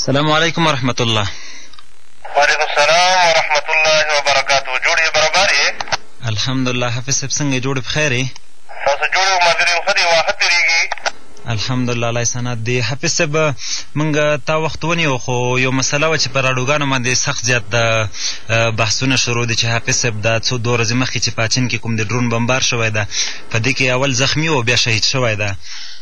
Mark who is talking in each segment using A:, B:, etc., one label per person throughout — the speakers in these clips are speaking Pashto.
A: السلام علیکم ورحمت الله
B: وعلیکم السلام ورحمت الله وبرکاته جوړ یې برابر یې
A: الحمدلله حافظ صاحب څنګه یې جوړ یې پخیر یې
B: ستاسو جوړ یې ملګري ښه دی واښه تېرېږي
A: الحمدلله الله سنت دی حافظ صاحب مونږ تا وخت ونیو خو یو مسله وه چې په راډوګانو باندې سخت زیات د بحثونه شروع دي چې حافظ صاحب دا څو دوه ورځې مخکې چې پاچین کې کوم د ډرون بمبار شوی ده په دې کې اول زخمی و بیا شهید شوی ده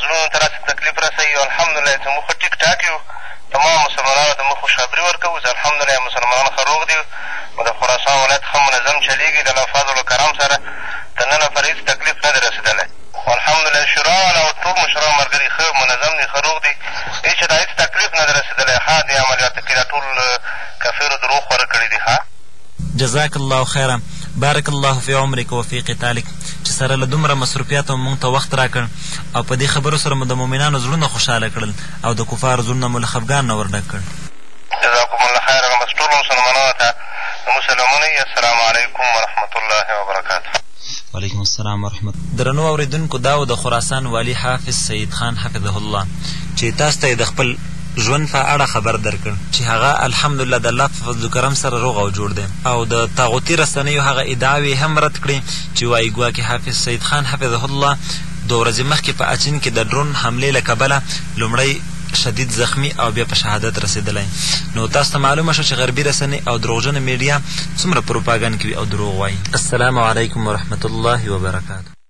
B: زړونو ته راسې تکلیف رسوي او الحمدالله زموږ خو ټیک ټاک یو تمام مسلمانانو ته موږ خوشخبري ورکوو زه الحمدالله یم مسلمانان ښه روغ دي او د خراسان ولایت ښه منظم چلېږي د الله فضل و کرم سره تر ننه پر هېڅ تکلیف نه دی رسېدلی خو الحمدالله شورا والا او ټول مشران ملګري ښه منظم دي ښه روغ دي هېچا ته هېڅ تکلیف نه دی رسېدلی ښه دې عملیاتو کې دا ټول کفېرو دروغ خوره کړي دي ښه.
A: جزاک الله خیرا بارک الله فی عمرک وفی قتالک چې سره له دومره مصروفیاتو مو موږ ته وخت راکړ او په دې خبرو سره مو د مؤمنانو زړونه خوشحاله کړل او د کفارو زړونه مو له خفګان نه ورډک کړ.
B: جزاکم الله خیرا بس ټولو مسلمانانو ته د مو سلامونه السلام علیکم ورحمت الله وبرکاته.
A: وعلیکم السلام ورحمت الله. درنو اوریدونکو دا و د خراسان والي حافظ سعید خان حفظه الله چې تاسو ته یې د خپل. ژوند په اړه خبر درکړ چې هغه الحمدالله د الله په فضل و کرم سره روغ او جوړ دی او د طاغوتي رسنیو هغه ادعاوې یې هم رد کړې چې وايي ګواکې حافظ سعید خان حفظه الله دوه ورځې مخکې په اچین کې د ډرون حملې له کبله لومړی شدید زخمی او بیا په شهادت رسېدلی نو تاسو ته معلومه شو چې غربي رسنې او دروغجنه میډیا څومره پروپاګند کوي او دروغ وایي السلام علیکم ورحمت الله وبرکاته